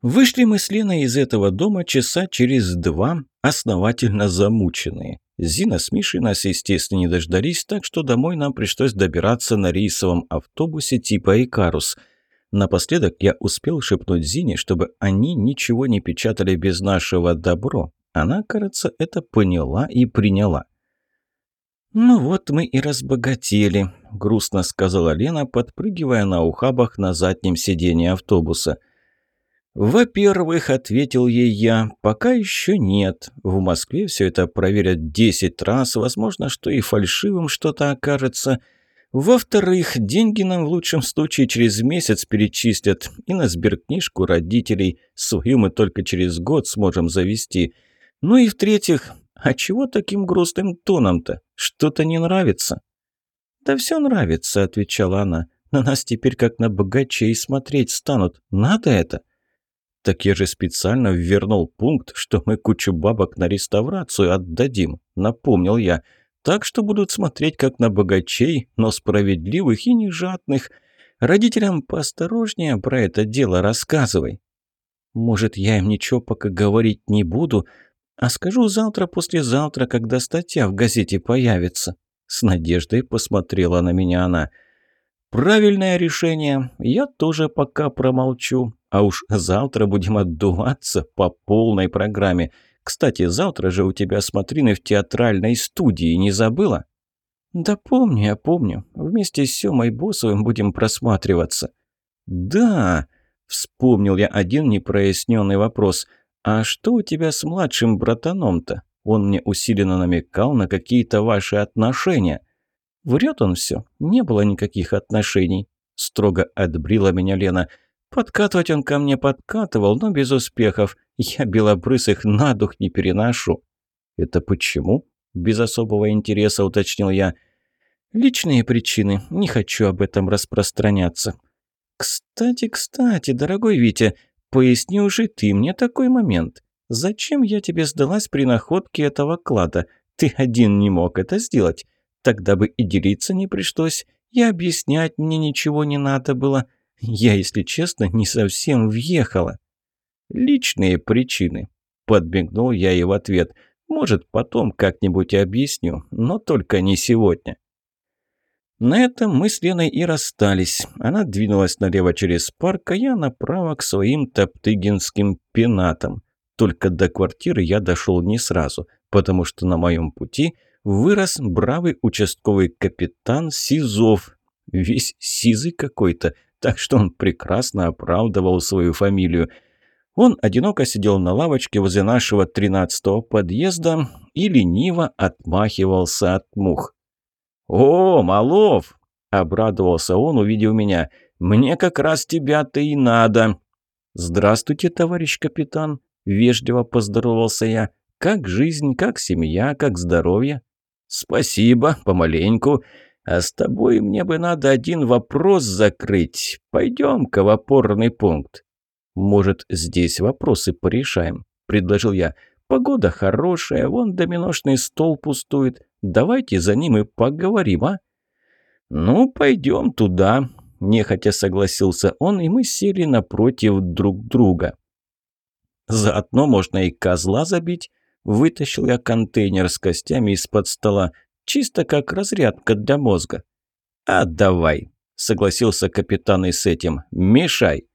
Вышли мы с Леной из этого дома часа через два, основательно замученные. Зина с Мишей нас, естественно, не дождались, так что домой нам пришлось добираться на рейсовом автобусе типа «Икарус». Напоследок я успел шепнуть Зине, чтобы они ничего не печатали без нашего добро. Она, кажется, это поняла и приняла. «Ну вот мы и разбогатели», – грустно сказала Лена, подпрыгивая на ухабах на заднем сиденье автобуса. «Во-первых, — ответил ей я, — пока еще нет. В Москве все это проверят десять раз, возможно, что и фальшивым что-то окажется. Во-вторых, деньги нам в лучшем случае через месяц перечислят, и на сберкнижку родителей свою мы только через год сможем завести. Ну и в-третьих, а чего таким грустным тоном-то? Что-то не нравится?» «Да все нравится», — отвечала она. «На нас теперь как на богачей смотреть станут. Надо это?» «Так я же специально ввернул пункт, что мы кучу бабок на реставрацию отдадим», — напомнил я. «Так что будут смотреть как на богачей, но справедливых и нежадных. Родителям поосторожнее про это дело рассказывай». «Может, я им ничего пока говорить не буду, а скажу завтра-послезавтра, когда статья в газете появится». С надеждой посмотрела на меня она. «Правильное решение. Я тоже пока промолчу. А уж завтра будем отдуваться по полной программе. Кстати, завтра же у тебя смотрины в театральной студии, не забыла?» «Да помню, я помню. Вместе с Сёмой Босовым будем просматриваться». «Да!» – вспомнил я один непроясненный вопрос – «А что у тебя с младшим братаном-то? Он мне усиленно намекал на какие-то ваши отношения». «Врет он все. Не было никаких отношений», – строго отбрила меня Лена. «Подкатывать он ко мне подкатывал, но без успехов. Я белобрысых на дух не переношу». «Это почему?» – без особого интереса уточнил я. «Личные причины. Не хочу об этом распространяться». «Кстати, кстати, дорогой Витя, Поясни уже ты мне такой момент. Зачем я тебе сдалась при находке этого клада? Ты один не мог это сделать. Тогда бы и делиться не пришлось, и объяснять мне ничего не надо было. Я, если честно, не совсем въехала. Личные причины. Подмигнул я ей в ответ. Может, потом как-нибудь объясню, но только не сегодня. На этом мы с Леной и расстались. Она двинулась налево через парк, а я направо к своим топтыгинским пенатам. Только до квартиры я дошел не сразу, потому что на моем пути вырос бравый участковый капитан Сизов. Весь сизый какой-то, так что он прекрасно оправдывал свою фамилию. Он одиноко сидел на лавочке возле нашего тринадцатого подъезда и лениво отмахивался от мух. «О, Малов!» – обрадовался он, увидев меня. «Мне как раз тебя-то и надо!» «Здравствуйте, товарищ капитан!» – вежливо поздоровался я. «Как жизнь, как семья, как здоровье?» «Спасибо, помаленьку. А с тобой мне бы надо один вопрос закрыть. Пойдем-ка в опорный пункт». «Может, здесь вопросы порешаем?» – предложил я. «Погода хорошая, вон доминошный стол пустует. Давайте за ним и поговорим, а?» «Ну, пойдем туда», – нехотя согласился он, и мы сели напротив друг друга. «Заодно можно и козла забить», – вытащил я контейнер с костями из-под стола, чисто как разрядка для мозга. «А давай», – согласился капитан и с этим, – «мешай».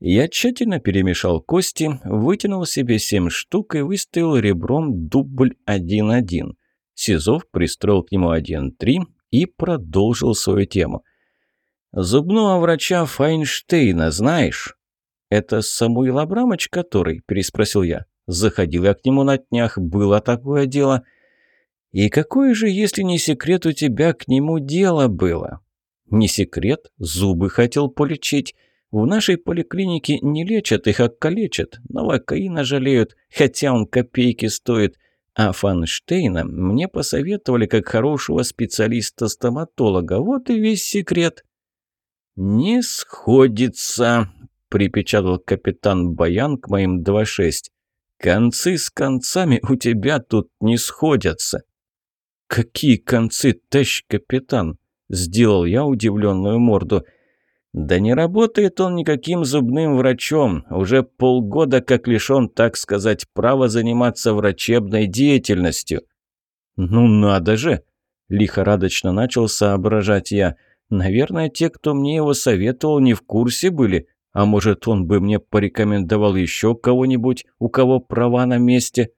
Я тщательно перемешал кости, вытянул себе семь штук и выставил ребром дубль один-один. Сизов пристроил к нему 1-3 и продолжил свою тему. «Зубного врача Файнштейна знаешь?» «Это Самуил Абрамович, который?» – переспросил я. «Заходил я к нему на днях, было такое дело». «И какое же, если не секрет, у тебя к нему дело было?» «Не секрет, зубы хотел полечить». В нашей поликлинике не лечат их, а калечат. Новокаина жалеют, хотя он копейки стоит. А Фанштейна мне посоветовали как хорошего специалиста-стоматолога. Вот и весь секрет. «Не сходится», — припечатал капитан Баян к моим 2-6. «Концы с концами у тебя тут не сходятся». «Какие концы, товарищ капитан?» — сделал я удивленную морду. Да не работает он никаким зубным врачом. Уже полгода как лишен, так сказать, права заниматься врачебной деятельностью. Ну надо же! Лихорадочно начал соображать я. Наверное, те, кто мне его советовал, не в курсе были. А может, он бы мне порекомендовал еще кого-нибудь, у кого права на месте?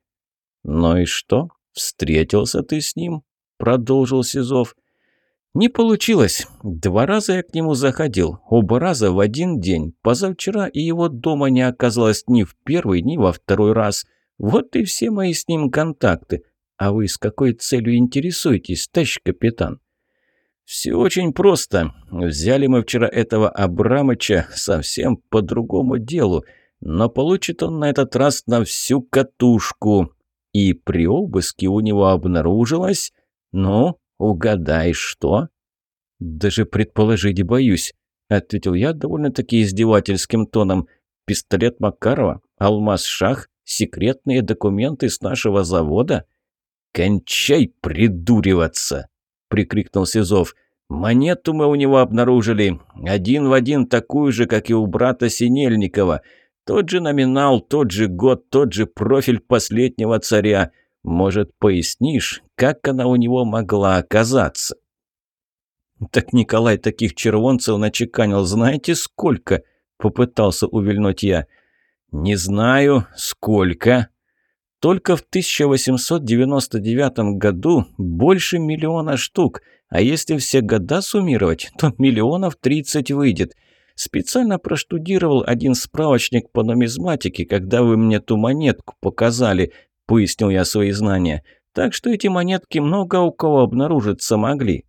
Ну и что? Встретился ты с ним? Продолжил Сизов. Не получилось. Два раза я к нему заходил, оба раза в один день. Позавчера и его дома не оказалось ни в первый, ни во второй раз. Вот и все мои с ним контакты. А вы с какой целью интересуетесь, товарищ капитан? Все очень просто. Взяли мы вчера этого Абрамыча совсем по другому делу, но получит он на этот раз на всю катушку. И при обыске у него обнаружилось... Ну, «Угадай, что?» «Даже предположить боюсь», — ответил я довольно-таки издевательским тоном. «Пистолет Макарова? Алмаз Шах? Секретные документы с нашего завода?» «Кончай придуриваться!» — прикрикнул Сизов. «Монету мы у него обнаружили. Один в один такую же, как и у брата Синельникова. Тот же номинал, тот же год, тот же профиль последнего царя. Может, пояснишь, как она у него могла оказаться?» «Так Николай таких червонцев начеканил, знаете сколько?» — попытался увильнуть я. «Не знаю, сколько». Только в 1899 году больше миллиона штук, а если все года суммировать, то миллионов 30 выйдет. Специально проштудировал один справочник по нумизматике, когда вы мне ту монетку показали, пояснил я свои знания. Так что эти монетки много у кого обнаружиться могли.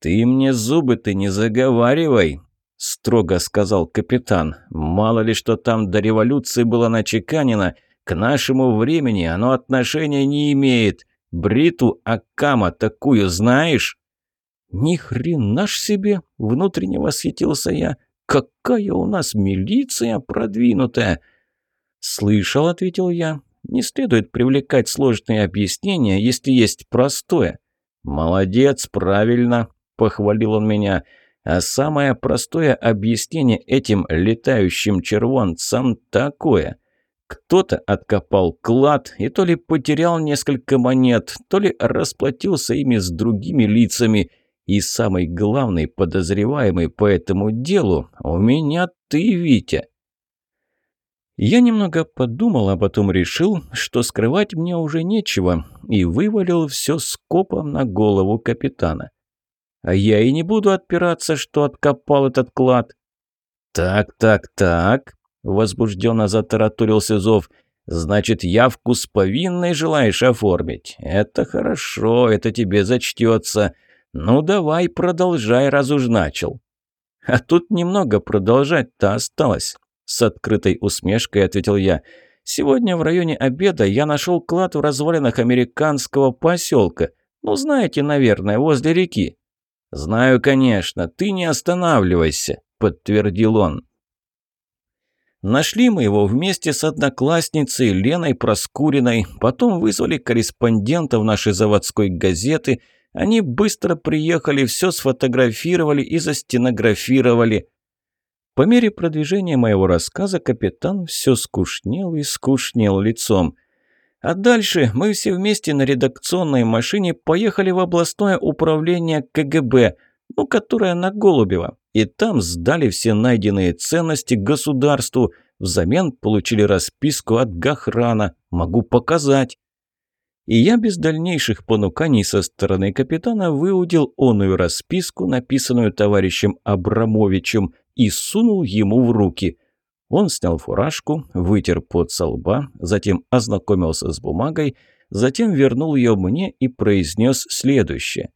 «Ты мне зубы-то не заговаривай», — строго сказал капитан. «Мало ли что там до революции было начеканено, к нашему времени оно отношения не имеет. Бриту Акама такую знаешь?» «Ни хрена ж себе!» — внутренне восхитился я. «Какая у нас милиция продвинутая!» «Слышал», — ответил я. Не следует привлекать сложные объяснения, если есть простое. «Молодец, правильно», – похвалил он меня. «А самое простое объяснение этим летающим червонцам такое. Кто-то откопал клад и то ли потерял несколько монет, то ли расплатился ими с другими лицами. И самый главный подозреваемый по этому делу у меня ты, Витя». Я немного подумал, а потом решил, что скрывать мне уже нечего, и вывалил все скопом на голову капитана. А я и не буду отпираться, что откопал этот клад. «Так, так, так», — возбужденно затараторил Сизов, «значит, явку с повинной желаешь оформить? Это хорошо, это тебе зачтется. Ну, давай, продолжай, раз уж начал». А тут немного продолжать-то осталось. С открытой усмешкой ответил я. «Сегодня в районе обеда я нашел клад в развалинах американского поселка. Ну, знаете, наверное, возле реки». «Знаю, конечно. Ты не останавливайся», — подтвердил он. Нашли мы его вместе с одноклассницей Леной Проскуриной, потом вызвали корреспондентов нашей заводской газеты. Они быстро приехали, все сфотографировали и застенографировали. По мере продвижения моего рассказа капитан все скучнел и скучнел лицом. А дальше мы все вместе на редакционной машине поехали в областное управление КГБ, ну, которое на Голубева, и там сдали все найденные ценности государству, взамен получили расписку от Гахрана, могу показать. И я без дальнейших понуканий со стороны капитана выудил оную расписку, написанную товарищем Абрамовичем, и сунул ему в руки. Он снял фуражку, вытер пот со лба, затем ознакомился с бумагой, затем вернул ее мне и произнес следующее.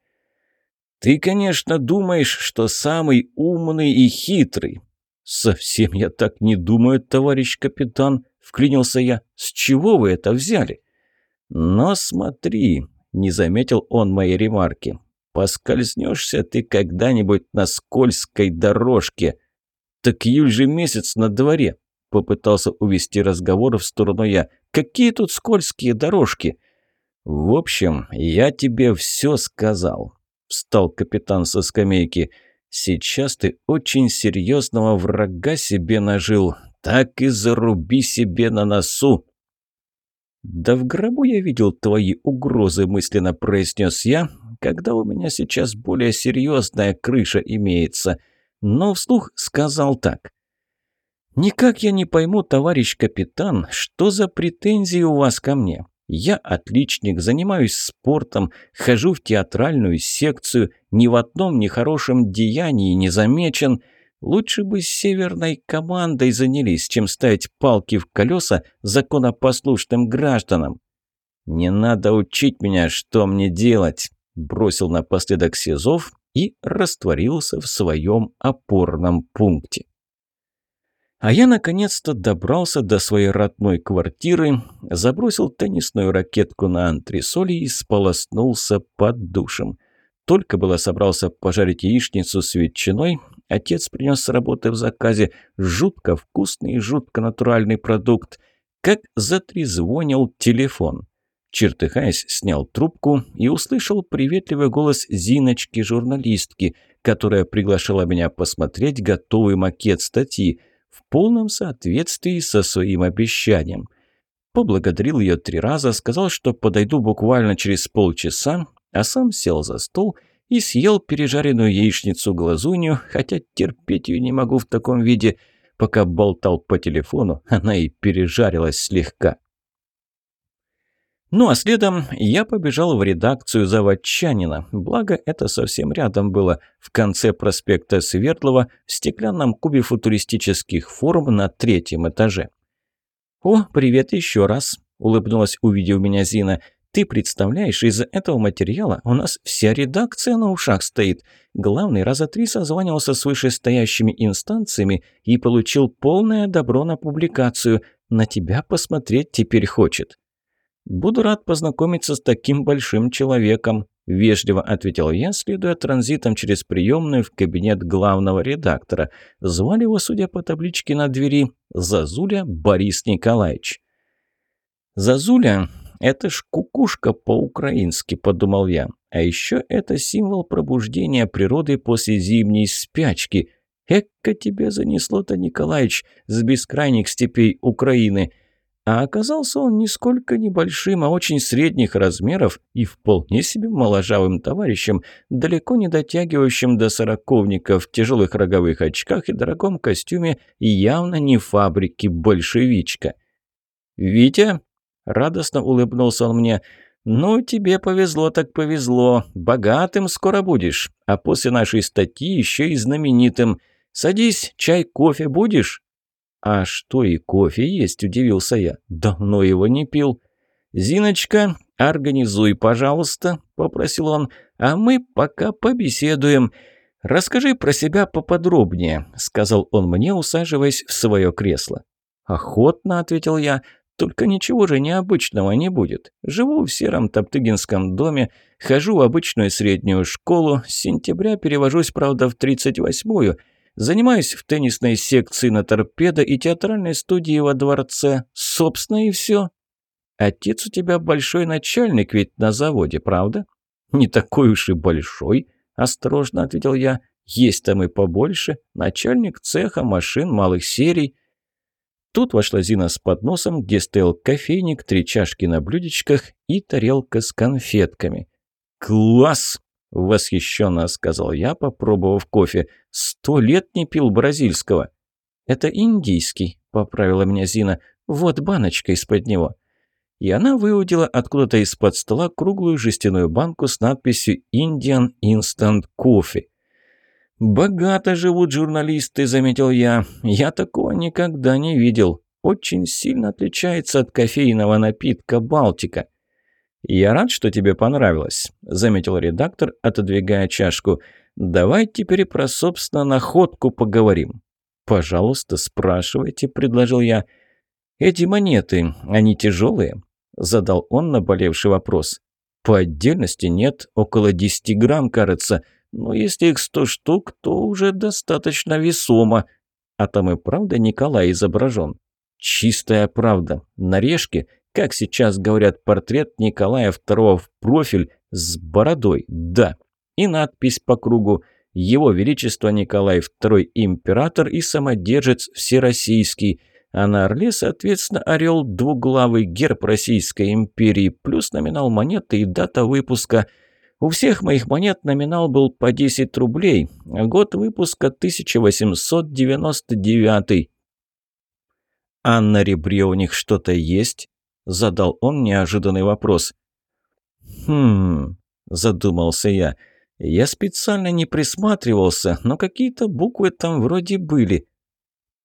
«Ты, конечно, думаешь, что самый умный и хитрый». «Совсем я так не думаю, товарищ капитан», — вклинился я. «С чего вы это взяли?» «Но смотри», — не заметил он моей ремарки, «поскользнешься ты когда-нибудь на скользкой дорожке». «Так июль же месяц на дворе», — попытался увести разговор в сторону я. «Какие тут скользкие дорожки?» «В общем, я тебе все сказал», — встал капитан со скамейки. Сейчас ты очень серьезного врага себе нажил. Так и заруби себе на носу. «Да в гробу я видел твои угрозы», – мысленно произнес я, «когда у меня сейчас более серьезная крыша имеется». Но вслух сказал так. «Никак я не пойму, товарищ капитан, что за претензии у вас ко мне? Я отличник, занимаюсь спортом, хожу в театральную секцию, ни в одном нехорошем деянии не замечен». Лучше бы с северной командой занялись, чем ставить палки в колеса законопослушным гражданам. «Не надо учить меня, что мне делать», – бросил напоследок Сизов и растворился в своем опорном пункте. А я наконец-то добрался до своей родной квартиры, забросил теннисную ракетку на антресоли и сполоснулся под душем. Только было собрался пожарить яичницу с ветчиной, отец принес с работы в заказе жутко вкусный и жутко натуральный продукт, как затрезвонил телефон. Чертыхаясь, снял трубку и услышал приветливый голос Зиночки-журналистки, которая приглашала меня посмотреть готовый макет статьи в полном соответствии со своим обещанием. Поблагодарил ее три раза, сказал, что подойду буквально через полчаса, а сам сел за стол и съел пережаренную яичницу-глазунью, хотя терпеть ее не могу в таком виде. Пока болтал по телефону, она и пережарилась слегка. Ну а следом я побежал в редакцию Заводчанина, благо это совсем рядом было, в конце проспекта Свердлова, в стеклянном кубе футуристических форм на третьем этаже. «О, привет еще раз!» – улыбнулась, увидев меня Зина – ты представляешь, из-за этого материала у нас вся редакция на ушах стоит. Главный раза три созванивался с вышестоящими инстанциями и получил полное добро на публикацию. На тебя посмотреть теперь хочет. «Буду рад познакомиться с таким большим человеком», – вежливо ответил я, следуя транзитом через приемную в кабинет главного редактора. Звали его, судя по табличке на двери, Зазуля Борис Николаевич. Зазуля это ж кукушка по-украински, подумал я. А еще это символ пробуждения природы после зимней спячки. Эка тебе занесло-то, Николаевич, с бескрайних степей Украины. А оказался он нисколько небольшим, а очень средних размеров и вполне себе моложавым товарищем, далеко не дотягивающим до сороковника в тяжелых роговых очках и дорогом костюме и явно не фабрики большевичка. «Витя?» Радостно улыбнулся он мне. «Ну, тебе повезло так повезло. Богатым скоро будешь. А после нашей статьи еще и знаменитым. Садись, чай, кофе будешь?» «А что и кофе есть?» – удивился я. «Давно его не пил». «Зиночка, организуй, пожалуйста», – попросил он. «А мы пока побеседуем». «Расскажи про себя поподробнее», – сказал он мне, усаживаясь в свое кресло. «Охотно», – ответил я. Только ничего же необычного не будет. Живу в сером Топтыгинском доме, хожу в обычную среднюю школу, с сентября перевожусь, правда, в 38-ю, занимаюсь в теннисной секции на торпедо и театральной студии во дворце. Собственно, и все. Отец у тебя большой начальник ведь на заводе, правда? Не такой уж и большой, осторожно ответил я. Есть там и побольше. Начальник цеха машин малых серий – Тут вошла Зина с подносом, где стоял кофейник, три чашки на блюдечках и тарелка с конфетками. «Класс!» – восхищенно сказал я, попробовав кофе. «Сто лет не пил бразильского». «Это индийский», – поправила меня Зина. «Вот баночка из-под него». И она выудила откуда-то из-под стола круглую жестяную банку с надписью «Indian Instant Coffee». «Богато живут журналисты», — заметил я. «Я такого никогда не видел. Очень сильно отличается от кофейного напитка «Балтика». «Я рад, что тебе понравилось», — заметил редактор, отодвигая чашку. «Давай теперь про, собственно, находку поговорим». «Пожалуйста, спрашивайте», — предложил я. «Эти монеты, они тяжелые?» — задал он наболевший вопрос. «По отдельности нет, около десяти грамм, кажется». Но если их сто штук, то уже достаточно весомо. А там и правда Николай изображен. Чистая правда. На решке, как сейчас говорят, портрет Николая II в профиль с бородой, да. И надпись по кругу Его Величество Николай II император и самодержец всероссийский, а на орле, соответственно, орел двуглавый герб Российской империи, плюс номинал монеты и дата выпуска. У всех моих монет номинал был по 10 рублей, год выпуска 1899. «А на ребре у них что-то есть?» – задал он неожиданный вопрос. «Хм...» – задумался я. «Я специально не присматривался, но какие-то буквы там вроде были».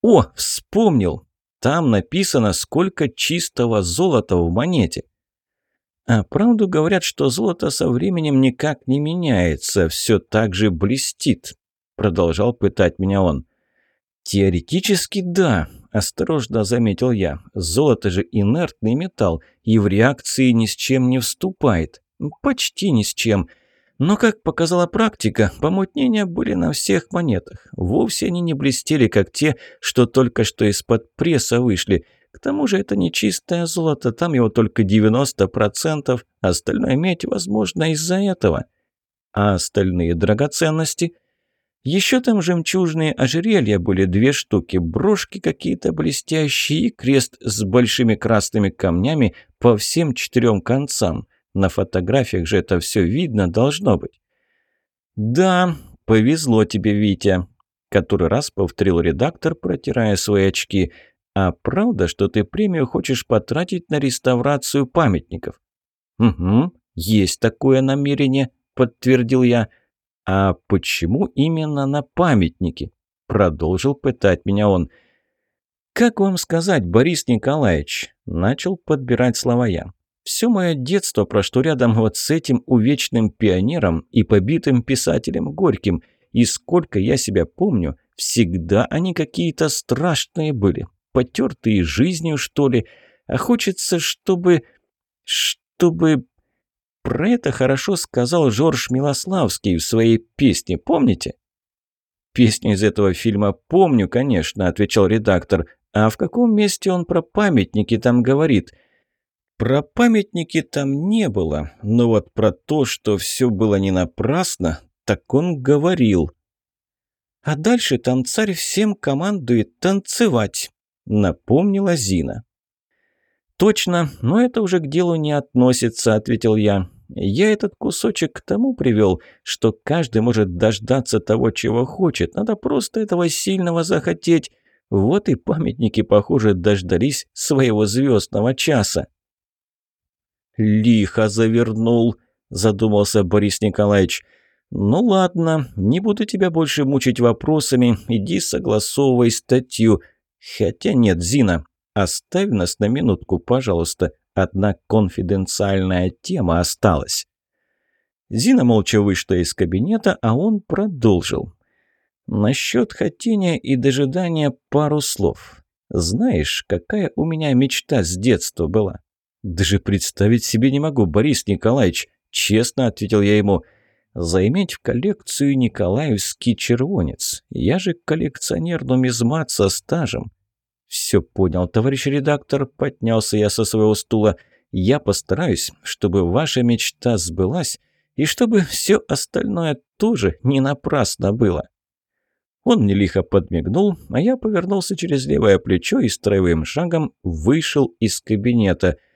«О, вспомнил! Там написано, сколько чистого золота в монете». А правду говорят, что золото со временем никак не меняется, все так же блестит, продолжал пытать меня он. Теоретически да, осторожно заметил я. Золото же инертный металл и в реакции ни с чем не вступает. Почти ни с чем. Но, как показала практика, помутнения были на всех монетах. Вовсе они не блестели, как те, что только что из-под пресса вышли. К тому же это не чистое золото, там его только 90%, остальное медь, возможно, из-за этого. А остальные драгоценности? Еще там жемчужные ожерелья были две штуки, брошки какие-то блестящие и крест с большими красными камнями по всем четырем концам. На фотографиях же это все видно должно быть. «Да, повезло тебе, Витя», – который раз повторил редактор, протирая свои очки. «А правда, что ты премию хочешь потратить на реставрацию памятников?» «Угу, есть такое намерение», – подтвердил я. «А почему именно на памятники?» – продолжил пытать меня он. «Как вам сказать, Борис Николаевич?» – начал подбирать слова я. Все мое детство прошло рядом вот с этим увечным пионером и побитым писателем Горьким, и сколько я себя помню, всегда они какие-то страшные были, потертые жизнью, что ли, а хочется, чтобы... чтобы... Про это хорошо сказал Жорж Милославский в своей песне, помните? «Песню из этого фильма помню, конечно», – отвечал редактор. «А в каком месте он про памятники там говорит?» Про памятники там не было, но вот про то, что все было не напрасно, так он говорил. А дальше там царь всем командует танцевать, напомнила Зина. «Точно, но это уже к делу не относится», — ответил я. «Я этот кусочек к тому привел, что каждый может дождаться того, чего хочет. Надо просто этого сильного захотеть. Вот и памятники, похоже, дождались своего звездного часа». «Лихо завернул», – задумался Борис Николаевич. «Ну ладно, не буду тебя больше мучить вопросами, иди согласовывай статью. Хотя нет, Зина, оставь нас на минутку, пожалуйста, одна конфиденциальная тема осталась». Зина молча вышла из кабинета, а он продолжил. «Насчет хотения и дожидания пару слов. Знаешь, какая у меня мечта с детства была? «Даже представить себе не могу, Борис Николаевич», – честно ответил я ему. «Заиметь в коллекцию Николаевский червонец. Я же коллекционер нумизмат со стажем». «Все понял, товарищ редактор», – поднялся я со своего стула. «Я постараюсь, чтобы ваша мечта сбылась, и чтобы все остальное тоже не напрасно было». Он мне лихо подмигнул, а я повернулся через левое плечо и строевым шагом вышел из кабинета –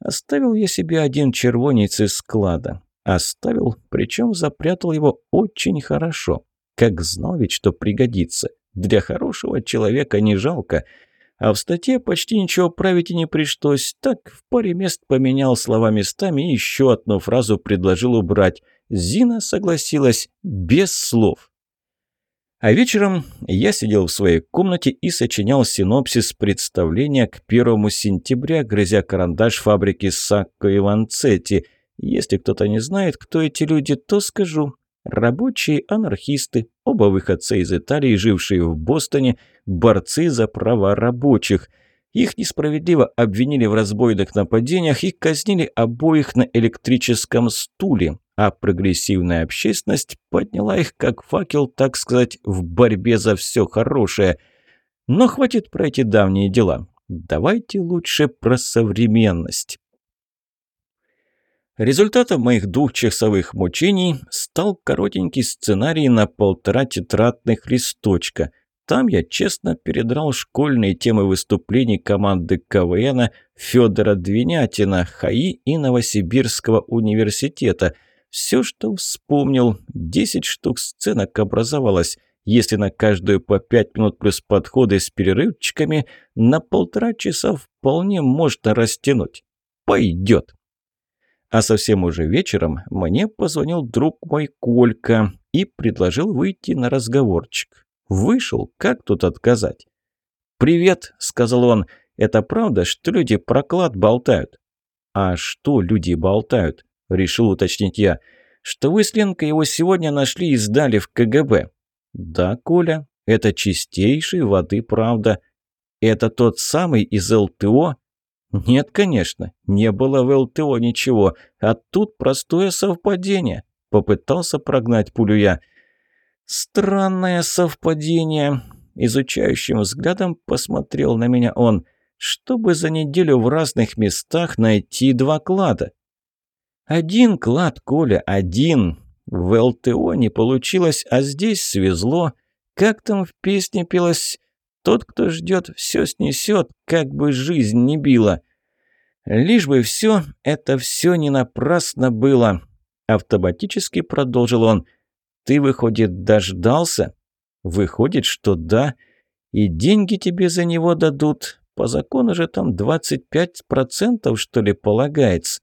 Оставил я себе один червонец из склада. Оставил, причем запрятал его очень хорошо. Как знал ведь, что пригодится. Для хорошего человека не жалко. А в статье почти ничего править и не пришлось. Так в паре мест поменял слова местами и еще одну фразу предложил убрать. Зина согласилась без слов. А вечером я сидел в своей комнате и сочинял синопсис представления к первому сентября, грызя карандаш фабрики Сакко и Ванцетти. Если кто-то не знает, кто эти люди, то скажу. Рабочие анархисты, оба выходца из Италии, жившие в Бостоне, борцы за права рабочих. Их несправедливо обвинили в разбойных нападениях и казнили обоих на электрическом стуле а прогрессивная общественность подняла их как факел, так сказать, в борьбе за все хорошее. Но хватит про эти давние дела. Давайте лучше про современность. Результатом моих двухчасовых мучений стал коротенький сценарий на полтора тетрадных листочка. Там я честно передрал школьные темы выступлений команды КВН Федора Двинятина, ХАИ и Новосибирского университета. Все, что вспомнил, 10 штук сценок образовалось. Если на каждую по 5 минут плюс подходы с перерывчиками, на полтора часа вполне можно растянуть. Пойдет. А совсем уже вечером мне позвонил друг мой Колька и предложил выйти на разговорчик. Вышел, как тут отказать? «Привет», — сказал он, — «это правда, что люди про клад болтают?» «А что люди болтают?» — решил уточнить я. «Что вы с Ленкой его сегодня нашли и сдали в КГБ?» «Да, Коля, это чистейшей воды правда. Это тот самый из ЛТО?» «Нет, конечно, не было в ЛТО ничего, а тут простое совпадение», — попытался прогнать пулю я. «Странное совпадение». Изучающим взглядом посмотрел на меня он. «Чтобы за неделю в разных местах найти два клада». «Один клад, Коля, один. В ЛТО не получилось, а здесь свезло. Как там в песне пелось? Тот, кто ждет, все снесет, как бы жизнь не била». «Лишь бы все, это все не напрасно было», — автоматически продолжил он. Ты, выходит, дождался? Выходит, что да. И деньги тебе за него дадут. По закону же там 25% что ли полагается.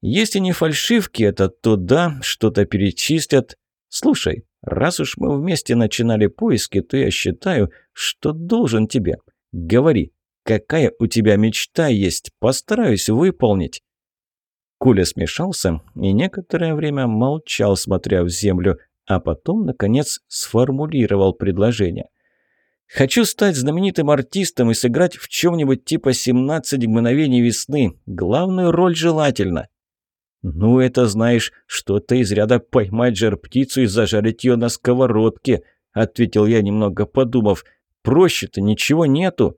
Если не фальшивки это, то да, что-то перечислят. Слушай, раз уж мы вместе начинали поиски, то я считаю, что должен тебе. Говори, какая у тебя мечта есть, постараюсь выполнить. Коля смешался и некоторое время молчал, смотря в землю, а потом, наконец, сформулировал предложение. «Хочу стать знаменитым артистом и сыграть в чем-нибудь типа «17 мгновений весны». Главную роль желательно». «Ну, это, знаешь, что-то из ряда поймать жар-птицу и зажарить ее на сковородке», — ответил я, немного подумав. «Проще-то ничего нету».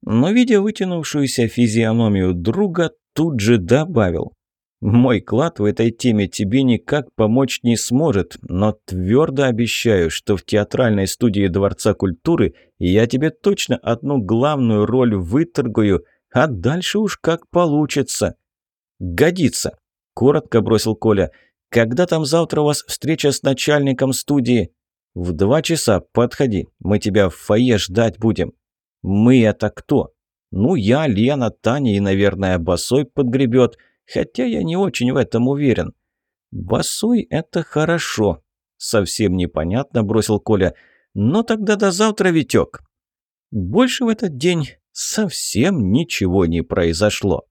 Но, видя вытянувшуюся физиономию друга, тут же добавил. Мой клад в этой теме тебе никак помочь не сможет, но твердо обещаю, что в театральной студии Дворца культуры я тебе точно одну главную роль выторгую, а дальше уж как получится. Годится, коротко бросил Коля. Когда там завтра у вас встреча с начальником студии? В два часа подходи, мы тебя в фойе ждать будем. Мы это кто? Ну, я, Лена, Таня и, наверное, Босой подгребет – Хотя я не очень в этом уверен. «Босой – это хорошо», – совсем непонятно бросил Коля. «Но тогда до завтра, Витек». Больше в этот день совсем ничего не произошло.